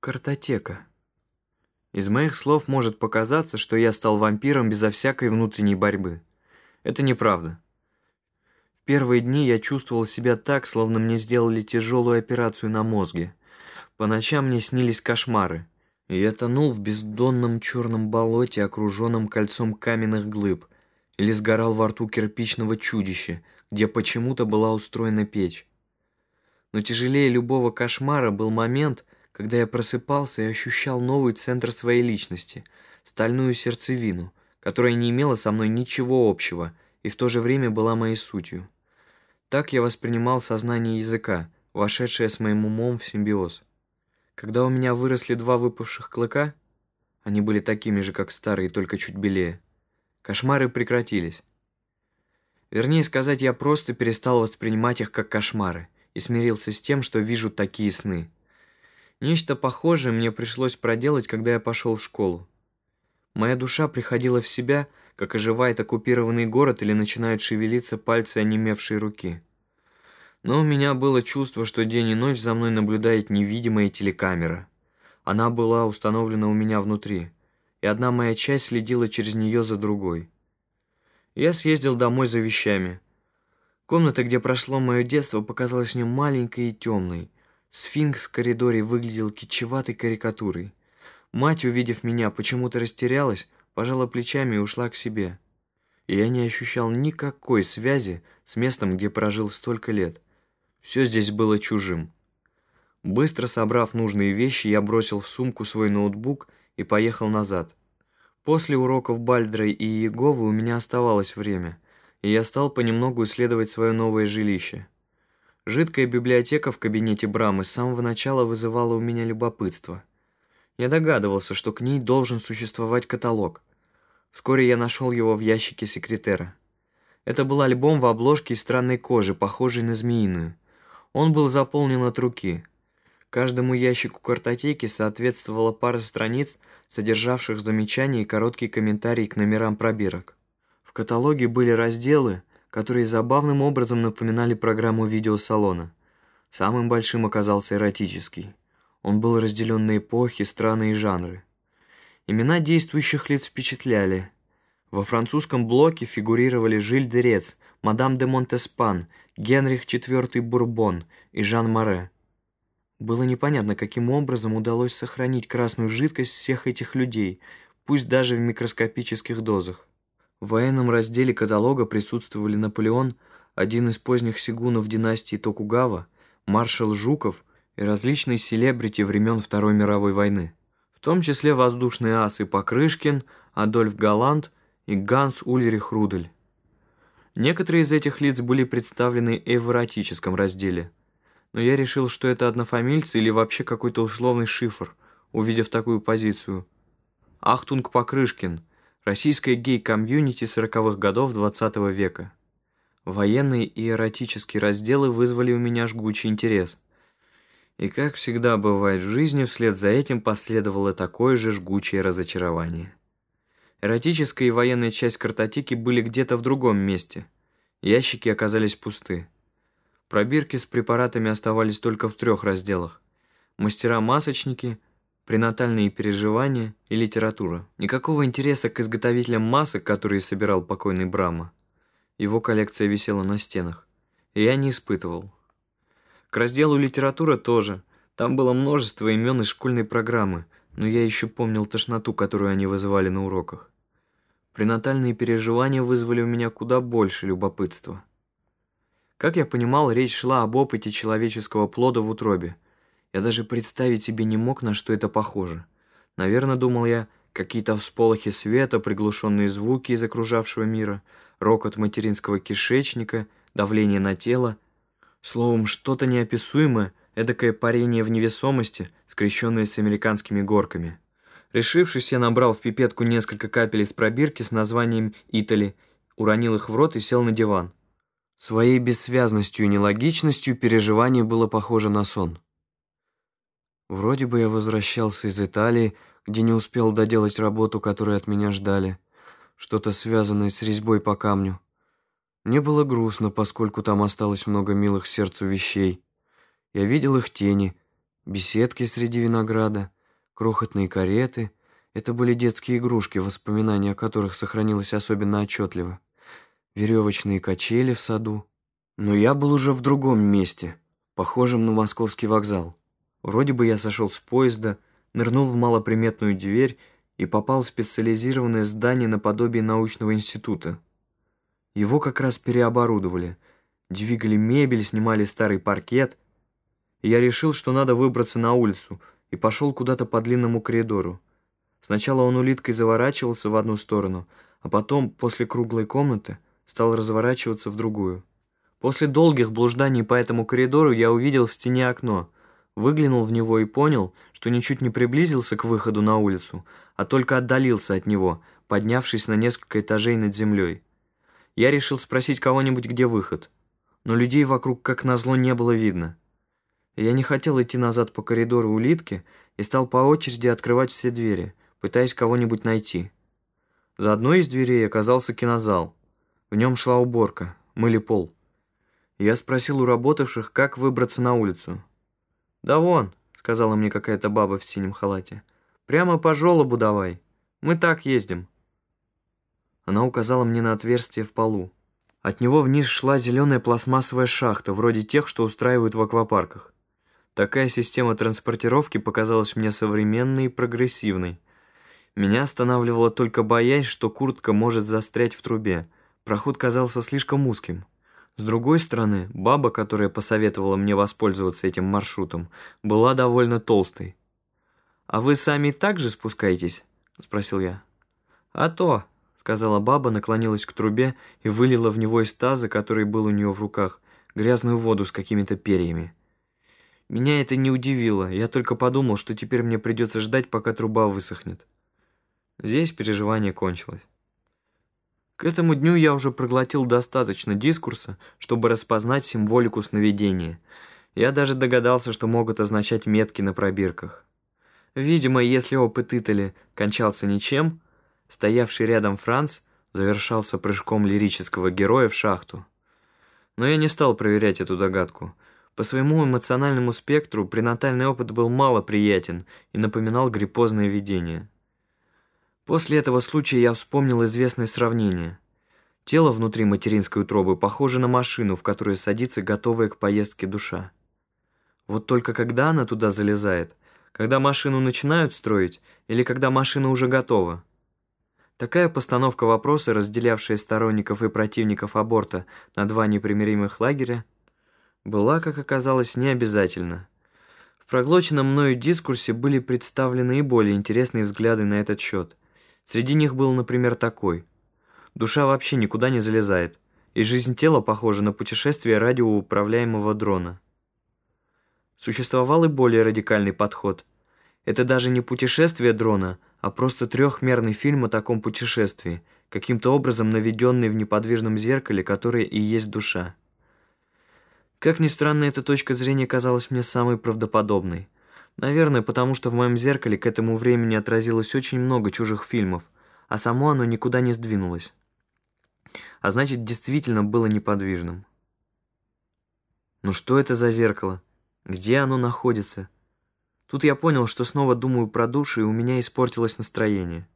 Картотека. Из моих слов может показаться, что я стал вампиром безо всякой внутренней борьбы. Это неправда. В первые дни я чувствовал себя так, словно мне сделали тяжелую операцию на мозге. По ночам мне снились кошмары, и я тонул в бездонном черном болоте, окруженном кольцом каменных глыб, или сгорал во рту кирпичного чудища, где почему-то была устроена печь. Но тяжелее любого кошмара был момент, когда я просыпался и ощущал новый центр своей личности, стальную сердцевину, которая не имела со мной ничего общего и в то же время была моей сутью. Так я воспринимал сознание языка, вошедшее с моим умом в симбиоз. Когда у меня выросли два выпавших клыка, они были такими же, как старые, только чуть белее, кошмары прекратились. Вернее сказать, я просто перестал воспринимать их как кошмары и смирился с тем, что вижу такие сны. Нечто похожее мне пришлось проделать, когда я пошел в школу. Моя душа приходила в себя, как оживает оккупированный город или начинают шевелиться пальцы онемевшей руки. Но у меня было чувство, что день и ночь за мной наблюдает невидимая телекамера. Она была установлена у меня внутри, и одна моя часть следила через нее за другой. Я съездил домой за вещами. Комната, где прошло мое детство, показалась мне маленькой и темной. Сфинкс в коридоре выглядел кичеватой карикатурой. Мать, увидев меня, почему-то растерялась, пожала плечами и ушла к себе. И я не ощущал никакой связи с местом, где прожил столько лет. Все здесь было чужим. Быстро собрав нужные вещи, я бросил в сумку свой ноутбук и поехал назад. После уроков Бальдрой и Иеговы у меня оставалось время, и я стал понемногу исследовать свое новое жилище. Жидкая библиотека в кабинете Брамы с самого начала вызывала у меня любопытство. Я догадывался, что к ней должен существовать каталог. Вскоре я нашел его в ящике секретера. Это был альбом в обложке из странной кожи, похожей на змеиную. Он был заполнен от руки. Каждому ящику картотеки соответствовала пара страниц, содержавших замечания и короткие комментарии к номерам пробирок. В каталоге были разделы, которые забавным образом напоминали программу видеосалона. Самым большим оказался эротический. Он был разделен на эпохи, страны и жанры. Имена действующих лиц впечатляли. Во французском блоке фигурировали Жиль де Рец, мадам де Монтеспан, Генрих IV Бурбон и Жан Море. Было непонятно, каким образом удалось сохранить красную жидкость всех этих людей, пусть даже в микроскопических дозах. В военном разделе каталога присутствовали Наполеон, один из поздних сигунов династии Токугава, маршал Жуков и различные селебрити времен Второй мировой войны, в том числе воздушные асы Покрышкин, Адольф Галант и Ганс Ульрих Рудель. Некоторые из этих лиц были представлены и в эротическом разделе, но я решил, что это однофамильцы или вообще какой-то условный шифр, увидев такую позицию. Ахтунг Покрышкин – Российское гей-комьюнити 40-х годов XX -го века. Военные и эротические разделы вызвали у меня жгучий интерес. И как всегда бывает в жизни, вслед за этим последовало такое же жгучее разочарование. Эротическая и военная часть картотеки были где-то в другом месте. Ящики оказались пусты. Пробирки с препаратами оставались только в трех разделах. Мастера-масочники, пренатальные переживания и литература. Никакого интереса к изготовителям масок, которые собирал покойный Брама. Его коллекция висела на стенах. И я не испытывал. К разделу литература тоже. Там было множество имен из школьной программы, но я еще помнил тошноту, которую они вызывали на уроках. Пренатальные переживания вызвали у меня куда больше любопытства. Как я понимал, речь шла об опыте человеческого плода в утробе – я даже представить себе не мог, на что это похоже. Наверное, думал я, какие-то всполохи света, приглушенные звуки из окружавшего мира, рокот материнского кишечника, давление на тело. Словом, что-то неописуемое, эдакое парение в невесомости, скрещенное с американскими горками. Решившись, я набрал в пипетку несколько капель из пробирки с названием «Итали», уронил их в рот и сел на диван. Своей бессвязностью и нелогичностью переживание было похоже на сон. Вроде бы я возвращался из Италии, где не успел доделать работу, которую от меня ждали. Что-то связанное с резьбой по камню. Мне было грустно, поскольку там осталось много милых сердцу вещей. Я видел их тени, беседки среди винограда, крохотные кареты. Это были детские игрушки, воспоминания о которых сохранилось особенно отчетливо. Веревочные качели в саду. Но я был уже в другом месте, похожем на московский вокзал. Вроде бы я сошел с поезда, нырнул в малоприметную дверь и попал в специализированное здание наподобие научного института. Его как раз переоборудовали. Двигали мебель, снимали старый паркет. Я решил, что надо выбраться на улицу, и пошел куда-то по длинному коридору. Сначала он улиткой заворачивался в одну сторону, а потом, после круглой комнаты, стал разворачиваться в другую. После долгих блужданий по этому коридору я увидел в стене окно, выглянул в него и понял, что ничуть не приблизился к выходу на улицу, а только отдалился от него, поднявшись на несколько этажей над землей. Я решил спросить кого-нибудь, где выход. Но людей вокруг, как назло, не было видно. Я не хотел идти назад по коридору улитки и стал по очереди открывать все двери, пытаясь кого-нибудь найти. За одной из дверей оказался кинозал. В нем шла уборка, мыли пол. Я спросил у работавших, как выбраться на улицу. «Да вон», — сказала мне какая-то баба в синем халате, — «прямо по желобу давай. Мы так ездим». Она указала мне на отверстие в полу. От него вниз шла зеленая пластмассовая шахта, вроде тех, что устраивают в аквапарках. Такая система транспортировки показалась мне современной и прогрессивной. Меня останавливала только боязнь, что куртка может застрять в трубе. Проход казался слишком узким. С другой стороны, баба, которая посоветовала мне воспользоваться этим маршрутом, была довольно толстой. «А вы сами так же спускаетесь?» – спросил я. «А то», сказала баба, наклонилась к трубе и вылила в него из таза, который был у нее в руках, грязную воду с какими-то перьями. Меня это не удивило, я только подумал, что теперь мне придется ждать, пока труба высохнет. Здесь переживание кончилось. К этому дню я уже проглотил достаточно дискурса, чтобы распознать символику сновидения. Я даже догадался, что могут означать метки на пробирках. Видимо, если опыт Итали кончался ничем, Стоявший рядом Франц завершался прыжком лирического героя в шахту. Но я не стал проверять эту догадку. По своему эмоциональному спектру пренатальный опыт был мало приятен и напоминал гриппозное видение. После этого случая я вспомнил известное сравнение. Тело внутри материнской утробы похоже на машину, в которую садится готовая к поездке душа. Вот только когда она туда залезает, когда машину начинают строить или когда машина уже готова – Такая постановка вопроса, разделявшая сторонников и противников аборта на два непримиримых лагеря, была, как оказалось, необязательна. В проглоченном мною дискурсе были представлены и более интересные взгляды на этот счет. Среди них был, например, такой. Душа вообще никуда не залезает, и жизнь тела похожа на путешествие радиоуправляемого дрона. Существовал и более радикальный подход. Это даже не путешествие дрона, а просто трехмерный фильм о таком путешествии, каким-то образом наведенный в неподвижном зеркале, которое и есть душа. Как ни странно, эта точка зрения казалась мне самой правдоподобной. Наверное, потому что в моем зеркале к этому времени отразилось очень много чужих фильмов, а само оно никуда не сдвинулось. А значит, действительно было неподвижным. Ну что это за зеркало? Где оно находится? Тут я понял, что снова думаю про душу, и у меня испортилось настроение.